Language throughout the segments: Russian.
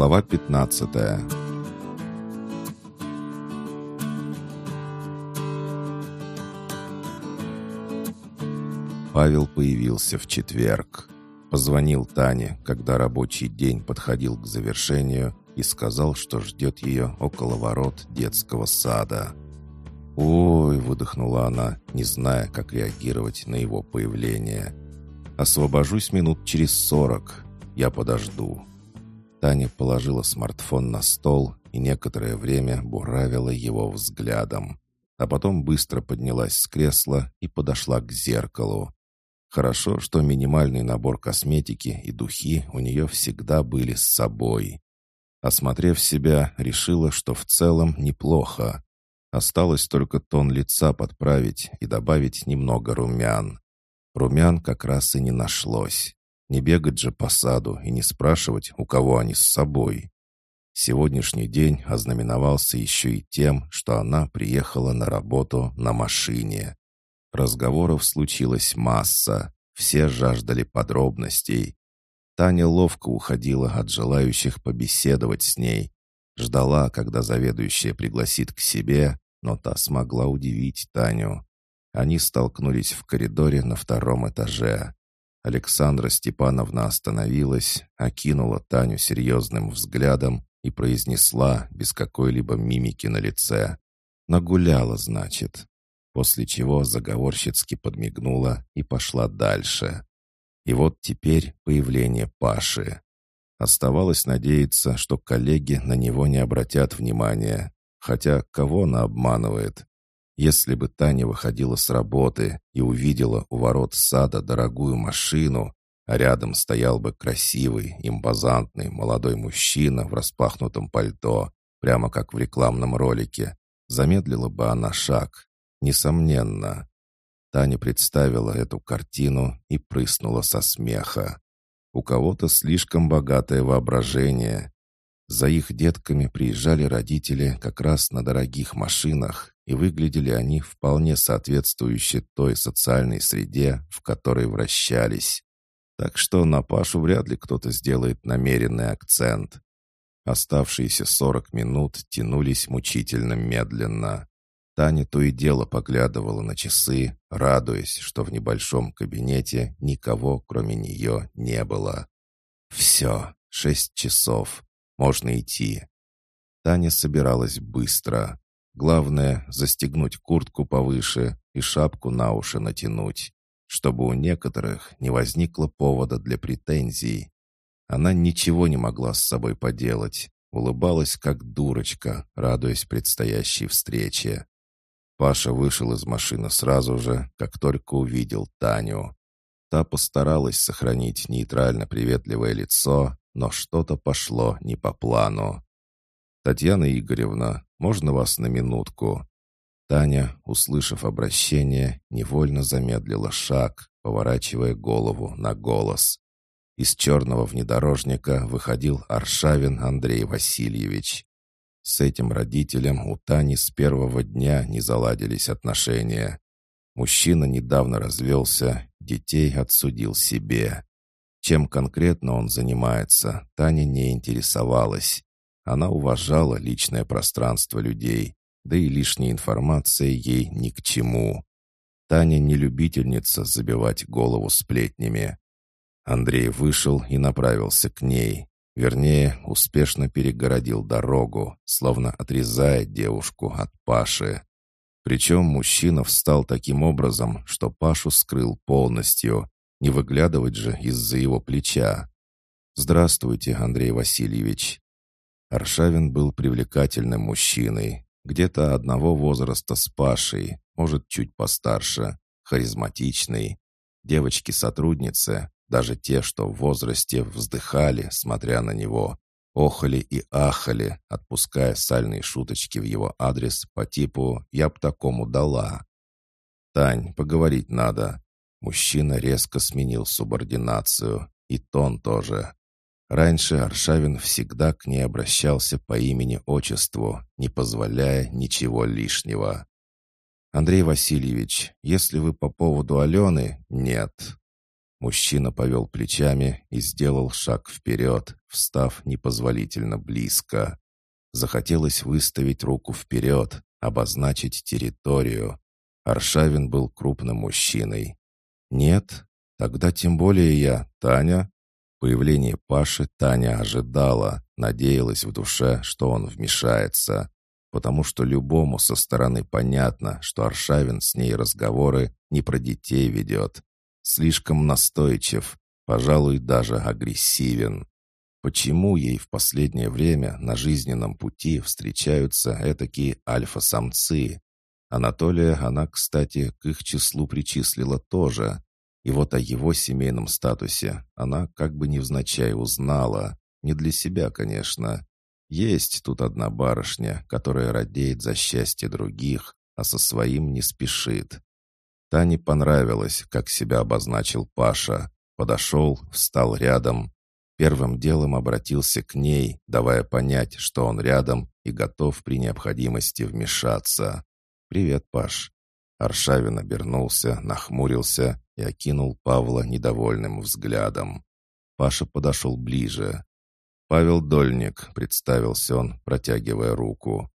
Глава 15 Павел появился в четверг. Позвонил Тане, когда рабочий день подходил к завершению, и сказал, что ждет ее около ворот детского сада. «Ой!» — выдохнула она, не зная, как реагировать на его появление. «Освобожусь минут через сорок. Я подожду». Таня положила смартфон на стол и некоторое время буравила его взглядом. А потом быстро поднялась с кресла и подошла к зеркалу. Хорошо, что минимальный набор косметики и духи у нее всегда были с собой. Осмотрев себя, решила, что в целом неплохо. Осталось только тон лица подправить и добавить немного румян. Румян как раз и не нашлось. Не бегать же по саду и не спрашивать, у кого они с собой. Сегодняшний день ознаменовался еще и тем, что она приехала на работу на машине. Разговоров случилось масса, все жаждали подробностей. Таня ловко уходила от желающих побеседовать с ней. Ждала, когда заведующая пригласит к себе, но та смогла удивить Таню. Они столкнулись в коридоре на втором этаже. Александра Степановна остановилась, окинула Таню серьезным взглядом и произнесла без какой-либо мимики на лице. «Нагуляла, значит после чего заговорщицки подмигнула и пошла дальше. И вот теперь появление Паши. Оставалось надеяться, что коллеги на него не обратят внимания. Хотя кого она обманывает? Если бы Таня выходила с работы и увидела у ворот сада дорогую машину, а рядом стоял бы красивый, импозантный молодой мужчина в распахнутом пальто, прямо как в рекламном ролике, замедлила бы она шаг, Несомненно. Таня представила эту картину и прыснула со смеха. У кого-то слишком богатое воображение. За их детками приезжали родители как раз на дорогих машинах, и выглядели они вполне соответствующе той социальной среде, в которой вращались. Так что на Пашу вряд ли кто-то сделает намеренный акцент. Оставшиеся сорок минут тянулись мучительно медленно. Таня то и дело поглядывала на часы, радуясь, что в небольшом кабинете никого, кроме нее, не было. «Все, шесть часов. Можно идти». Таня собиралась быстро. Главное — застегнуть куртку повыше и шапку на уши натянуть, чтобы у некоторых не возникло повода для претензий. Она ничего не могла с собой поделать, улыбалась как дурочка, радуясь предстоящей встрече. Паша вышел из машины сразу же, как только увидел Таню. Та постаралась сохранить нейтрально приветливое лицо, но что-то пошло не по плану. «Татьяна Игоревна, можно вас на минутку?» Таня, услышав обращение, невольно замедлила шаг, поворачивая голову на голос. Из черного внедорожника выходил Аршавин Андрей Васильевич. С этим родителем у Тани с первого дня не заладились отношения. Мужчина недавно развелся, детей отсудил себе. Чем конкретно он занимается, Таня не интересовалась. Она уважала личное пространство людей, да и лишняя информация ей ни к чему. Таня не любительница забивать голову сплетнями. Андрей вышел и направился к ней. Вернее, успешно перегородил дорогу, словно отрезая девушку от Паши. Причем мужчина встал таким образом, что Пашу скрыл полностью, не выглядывать же из-за его плеча. «Здравствуйте, Андрей Васильевич». Аршавин был привлекательным мужчиной, где-то одного возраста с Пашей, может, чуть постарше, харизматичный. Девочки-сотрудницы, даже те, что в возрасте вздыхали, смотря на него, охали и ахали, отпуская сальные шуточки в его адрес по типу «я б такому дала». «Тань, поговорить надо». Мужчина резко сменил субординацию, и тон тоже. Раньше Аршавин всегда к ней обращался по имени-отчеству, не позволяя ничего лишнего. «Андрей Васильевич, если вы по поводу Алены, нет. Мужчина повел плечами и сделал шаг вперед, встав непозволительно близко. Захотелось выставить руку вперед, обозначить территорию. Аршавин был крупным мужчиной. «Нет? Тогда тем более я, Таня». Появление Паши Таня ожидала, надеялась в душе, что он вмешается, потому что любому со стороны понятно, что Аршавин с ней разговоры не про детей ведет, Слишком настойчив, пожалуй, даже агрессивен. Почему ей в последнее время на жизненном пути встречаются этакие альфа-самцы? Анатолия она, кстати, к их числу причислила тоже. И вот о его семейном статусе она как бы невзначай узнала. Не для себя, конечно. Есть тут одна барышня, которая радеет за счастье других, а со своим не спешит. Тане понравилось, как себя обозначил Паша. Подошел, встал рядом. Первым делом обратился к ней, давая понять, что он рядом и готов при необходимости вмешаться. «Привет, Паш». Аршавин обернулся, нахмурился и окинул Павла недовольным взглядом. Паша подошел ближе. «Павел Дольник», — представился он, протягивая руку.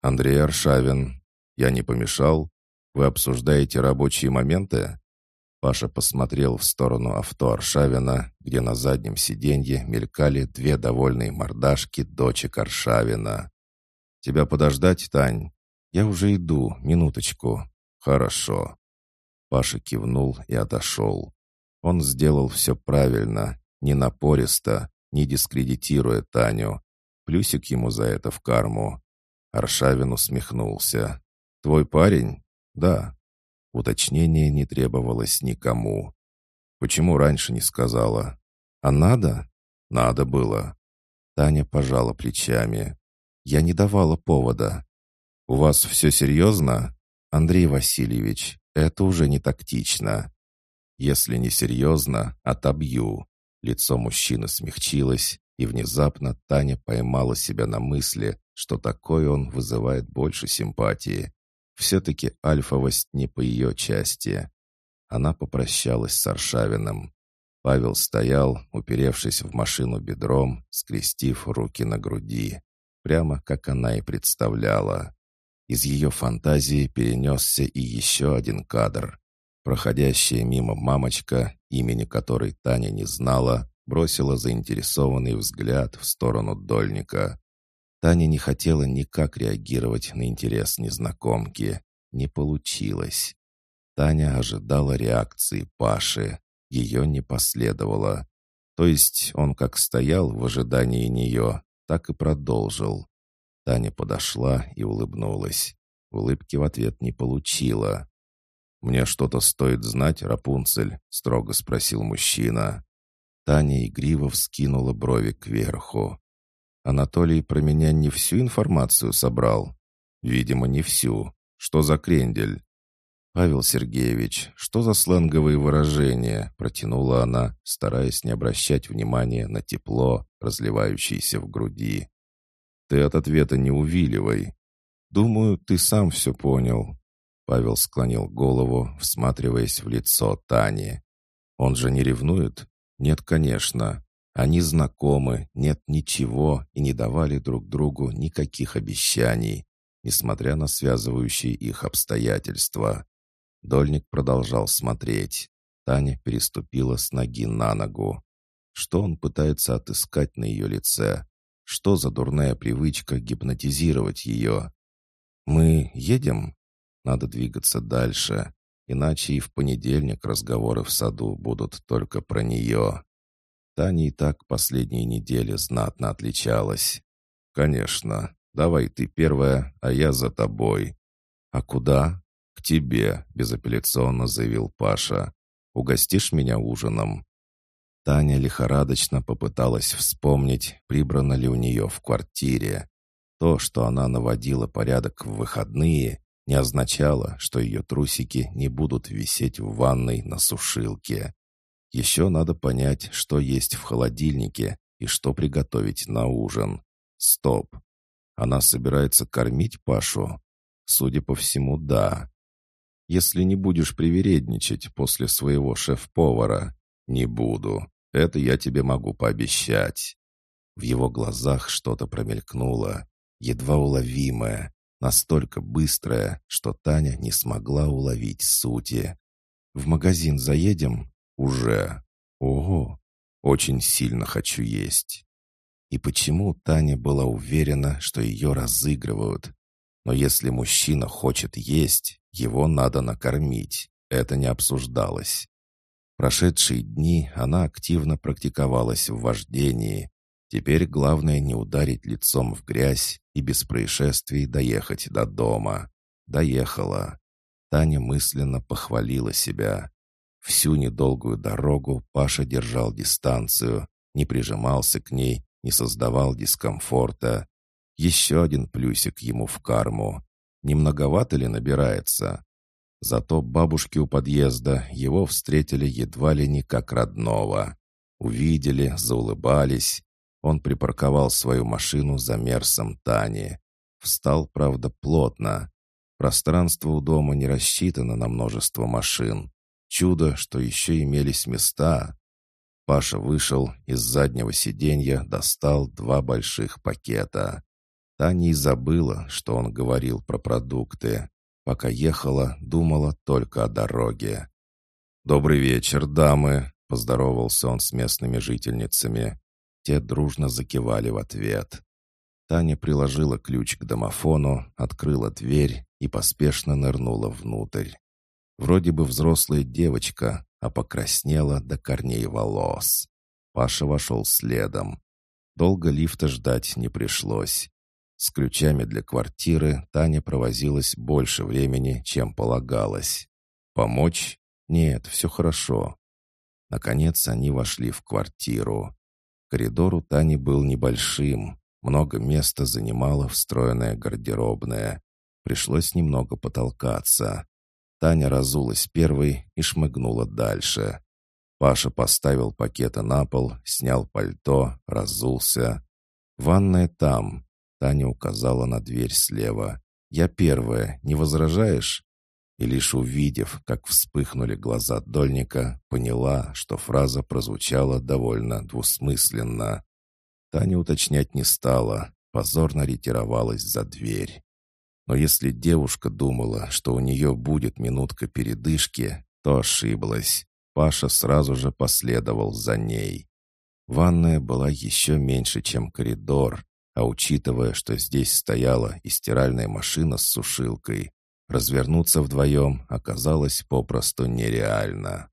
«Андрей Аршавин. Я не помешал?» Вы обсуждаете рабочие моменты?» Паша посмотрел в сторону авто Аршавина, где на заднем сиденье мелькали две довольные мордашки дочек Аршавина. «Тебя подождать, Тань? Я уже иду, минуточку». «Хорошо». Паша кивнул и отошел. Он сделал все правильно, не напористо, не дискредитируя Таню. Плюсик ему за это в карму. Аршавин усмехнулся. «Твой парень?» «Да». Уточнение не требовалось никому. «Почему раньше не сказала?» «А надо?» «Надо было». Таня пожала плечами. «Я не давала повода». «У вас все серьезно?» «Андрей Васильевич, это уже не тактично». «Если не серьезно, отобью». Лицо мужчины смягчилось, и внезапно Таня поймала себя на мысли, что такой он вызывает больше симпатии. Все-таки альфовость не по ее части. Она попрощалась с Аршавиным. Павел стоял, уперевшись в машину бедром, скрестив руки на груди. Прямо как она и представляла. Из ее фантазии перенесся и еще один кадр. Проходящая мимо мамочка, имени которой Таня не знала, бросила заинтересованный взгляд в сторону Дольника. Таня не хотела никак реагировать на интерес незнакомки. Не получилось. Таня ожидала реакции Паши. Ее не последовало. То есть он как стоял в ожидании нее, так и продолжил. Таня подошла и улыбнулась. Улыбки в ответ не получила. «Мне что-то стоит знать, Рапунцель?» — строго спросил мужчина. Таня игриво вскинула брови кверху. Анатолий про меня не всю информацию собрал? Видимо, не всю. Что за крендель? «Павел Сергеевич, что за сленговые выражения?» протянула она, стараясь не обращать внимания на тепло, разливающееся в груди. «Ты от ответа не увиливай. Думаю, ты сам все понял». Павел склонил голову, всматриваясь в лицо Тани. «Он же не ревнует?» «Нет, конечно. Они знакомы, нет ничего и не давали друг другу никаких обещаний, несмотря на связывающие их обстоятельства. Дольник продолжал смотреть. Таня переступила с ноги на ногу. Что он пытается отыскать на ее лице? Что за дурная привычка гипнотизировать ее? «Мы едем?» Надо двигаться дальше, иначе и в понедельник разговоры в саду будут только про нее. Таня и так последние недели знатно отличалась. «Конечно. Давай ты первая, а я за тобой». «А куда?» «К тебе», — безапелляционно заявил Паша. «Угостишь меня ужином?» Таня лихорадочно попыталась вспомнить, прибрано ли у нее в квартире. То, что она наводила порядок в выходные, не означало, что ее трусики не будут висеть в ванной на сушилке. Еще надо понять, что есть в холодильнике и что приготовить на ужин. Стоп. Она собирается кормить Пашу? Судя по всему, да. Если не будешь привередничать после своего шеф-повара. «Не буду. Это я тебе могу пообещать». В его глазах что-то промелькнуло, едва уловимое, настолько быстрое, что Таня не смогла уловить сути. «В магазин заедем?» «Уже. Ого! Очень сильно хочу есть». И почему Таня была уверена, что ее разыгрывают? Но если мужчина хочет есть, его надо накормить. Это не обсуждалось. Прошедшие дни она активно практиковалась в вождении. Теперь главное не ударить лицом в грязь и без происшествий доехать до дома. Доехала. Таня мысленно похвалила себя. Всю недолгую дорогу Паша держал дистанцию, не прижимался к ней, не создавал дискомфорта. Еще один плюсик ему в карму. Не многовато ли набирается? Зато бабушки у подъезда его встретили едва ли не как родного. Увидели, заулыбались. Он припарковал свою машину за мерсом Тани. Встал, правда, плотно. Пространство у дома не рассчитано на множество машин. Чудо, что еще имелись места. Паша вышел, из заднего сиденья достал два больших пакета. Таня и забыла, что он говорил про продукты. Пока ехала, думала только о дороге. «Добрый вечер, дамы!» — поздоровался он с местными жительницами. Те дружно закивали в ответ. Таня приложила ключ к домофону, открыла дверь и поспешно нырнула внутрь. Вроде бы взрослая девочка, а покраснела до корней волос. Паша вошел следом. Долго лифта ждать не пришлось. С ключами для квартиры Таня провозилась больше времени, чем полагалось. Помочь? Нет, все хорошо. Наконец они вошли в квартиру. Коридор у Тани был небольшим. Много места занимала встроенная гардеробная. Пришлось немного потолкаться. Таня разулась первой и шмыгнула дальше. Паша поставил пакеты на пол, снял пальто, разулся. «Ванная там», Таня указала на дверь слева. «Я первая, не возражаешь?» И лишь увидев, как вспыхнули глаза Дольника, поняла, что фраза прозвучала довольно двусмысленно. Таня уточнять не стала, позорно ретировалась за дверь. Но если девушка думала, что у нее будет минутка передышки, то ошиблась. Паша сразу же последовал за ней. Ванная была еще меньше, чем коридор, а учитывая, что здесь стояла и стиральная машина с сушилкой, развернуться вдвоем оказалось попросту нереально.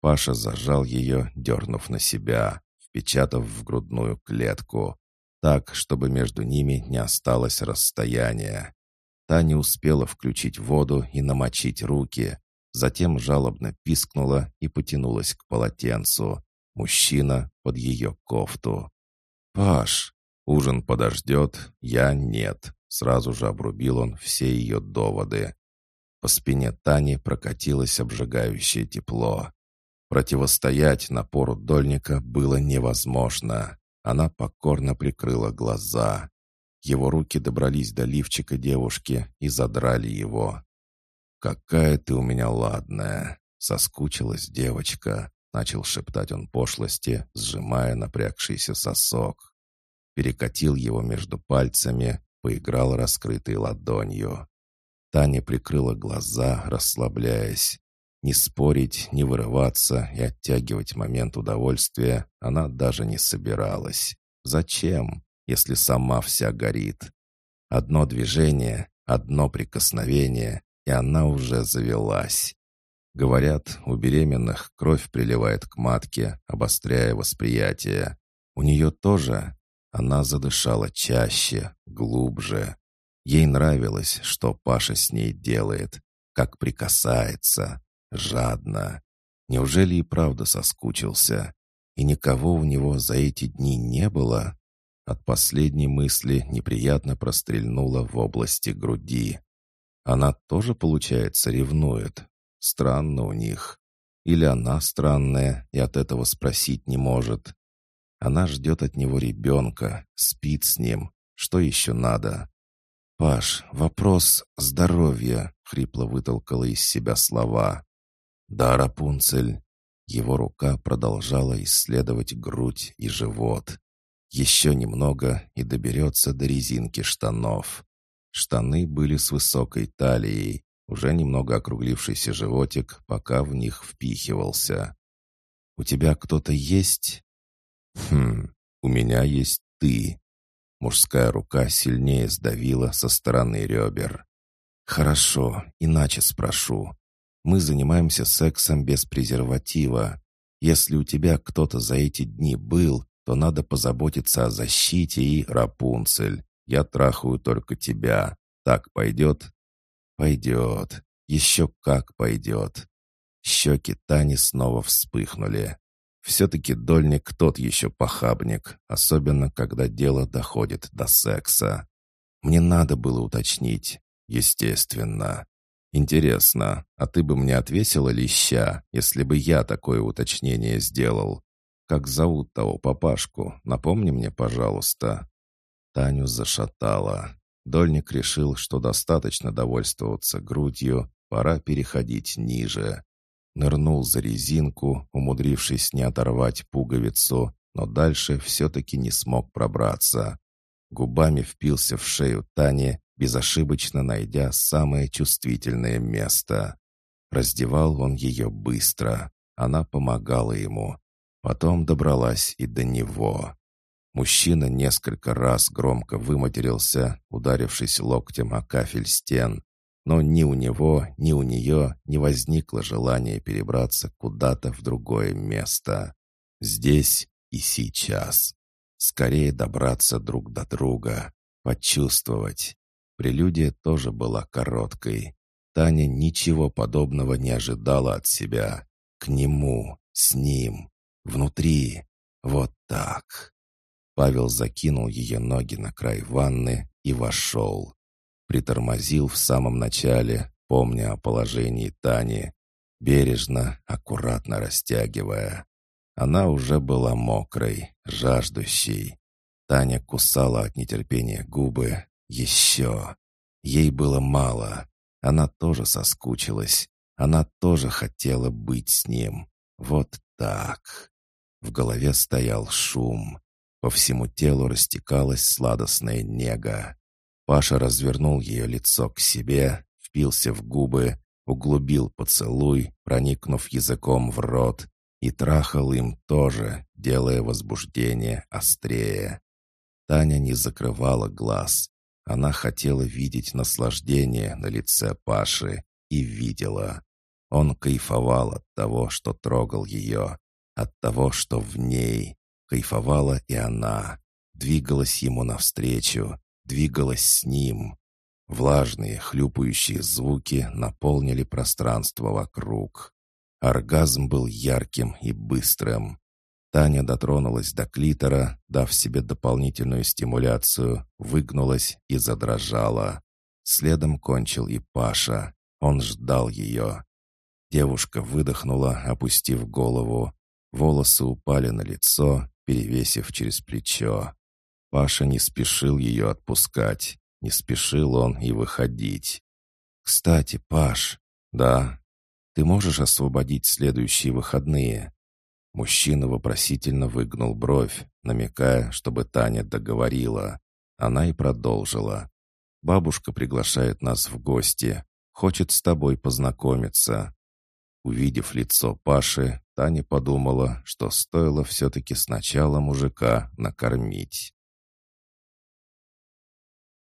Паша зажал ее, дернув на себя, впечатав в грудную клетку, так, чтобы между ними не осталось расстояния. Та не успела включить воду и намочить руки, затем жалобно пискнула и потянулась к полотенцу. Мужчина под ее кофту. «Паш!» «Ужин подождет, я нет», — сразу же обрубил он все ее доводы. По спине Тани прокатилось обжигающее тепло. Противостоять напору дольника было невозможно. Она покорно прикрыла глаза. Его руки добрались до лифчика девушки и задрали его. «Какая ты у меня ладная!» — соскучилась девочка. Начал шептать он пошлости, сжимая напрягшийся сосок перекатил его между пальцами, поиграл раскрытой ладонью. Таня прикрыла глаза, расслабляясь. Не спорить, не вырываться и оттягивать момент удовольствия она даже не собиралась. Зачем, если сама вся горит? Одно движение, одно прикосновение, и она уже завелась. Говорят, у беременных кровь приливает к матке, обостряя восприятие. У нее тоже она задышала чаще, глубже. Ей нравилось, что Паша с ней делает, как прикасается, жадно. Неужели и правда соскучился? И никого у него за эти дни не было? От последней мысли неприятно прострельнула в области груди. Она тоже, получается, ревнует. Странно у них. Или она странная и от этого спросить не может. Она ждет от него ребенка, спит с ним. Что еще надо? «Паш, вопрос здоровья», — хрипло вытолкала из себя слова. «Да, Рапунцель». Его рука продолжала исследовать грудь и живот. Еще немного и доберется до резинки штанов. Штаны были с высокой талией, уже немного округлившийся животик, пока в них впихивался. «У тебя кто-то есть?» «Хм, у меня есть ты». Мужская рука сильнее сдавила со стороны ребер. «Хорошо, иначе спрошу. Мы занимаемся сексом без презерватива. Если у тебя кто-то за эти дни был, то надо позаботиться о защите и Рапунцель. Я трахаю только тебя. Так пойдет?» «Пойдет. Еще как пойдет». Щеки Тани снова вспыхнули. Все-таки Дольник тот еще похабник, особенно когда дело доходит до секса. Мне надо было уточнить. Естественно. Интересно, а ты бы мне отвесила леща, если бы я такое уточнение сделал? Как зовут того папашку? Напомни мне, пожалуйста». Таню зашатала. Дольник решил, что достаточно довольствоваться грудью, пора переходить ниже. Нырнул за резинку, умудрившись не оторвать пуговицу, но дальше все-таки не смог пробраться. Губами впился в шею Тани, безошибочно найдя самое чувствительное место. Раздевал он ее быстро. Она помогала ему. Потом добралась и до него. Мужчина несколько раз громко выматерился, ударившись локтем о кафель стен, но ни у него, ни у нее не возникло желания перебраться куда-то в другое место. Здесь и сейчас. Скорее добраться друг до друга, почувствовать. Прелюдия тоже была короткой. Таня ничего подобного не ожидала от себя. К нему, с ним. Внутри. Вот так. Павел закинул ее ноги на край ванны и вошел. Притормозил в самом начале, помня о положении Тани. Бережно, аккуратно растягивая. Она уже была мокрой, жаждущей. Таня кусала от нетерпения губы. Еще. Ей было мало. Она тоже соскучилась. Она тоже хотела быть с ним. Вот так. В голове стоял шум. По всему телу растекалась сладостная нега. Паша развернул ее лицо к себе, впился в губы, углубил поцелуй, проникнув языком в рот, и трахал им тоже, делая возбуждение острее. Таня не закрывала глаз. Она хотела видеть наслаждение на лице Паши и видела. Он кайфовал от того, что трогал ее, от того, что в ней. Кайфовала и она. Двигалась ему навстречу, двигалась с ним. Влажные, хлюпающие звуки наполнили пространство вокруг. Оргазм был ярким и быстрым. Таня дотронулась до клитора, дав себе дополнительную стимуляцию, выгнулась и задрожала. Следом кончил и Паша. Он ждал ее. Девушка выдохнула, опустив голову. Волосы упали на лицо, перевесив через плечо. Паша не спешил ее отпускать. Не спешил он и выходить. «Кстати, Паш...» «Да?» «Ты можешь освободить следующие выходные?» Мужчина вопросительно выгнул бровь, намекая, чтобы Таня договорила. Она и продолжила. «Бабушка приглашает нас в гости. Хочет с тобой познакомиться. Увидев лицо Паши, Таня подумала, что стоило все-таки сначала мужика накормить.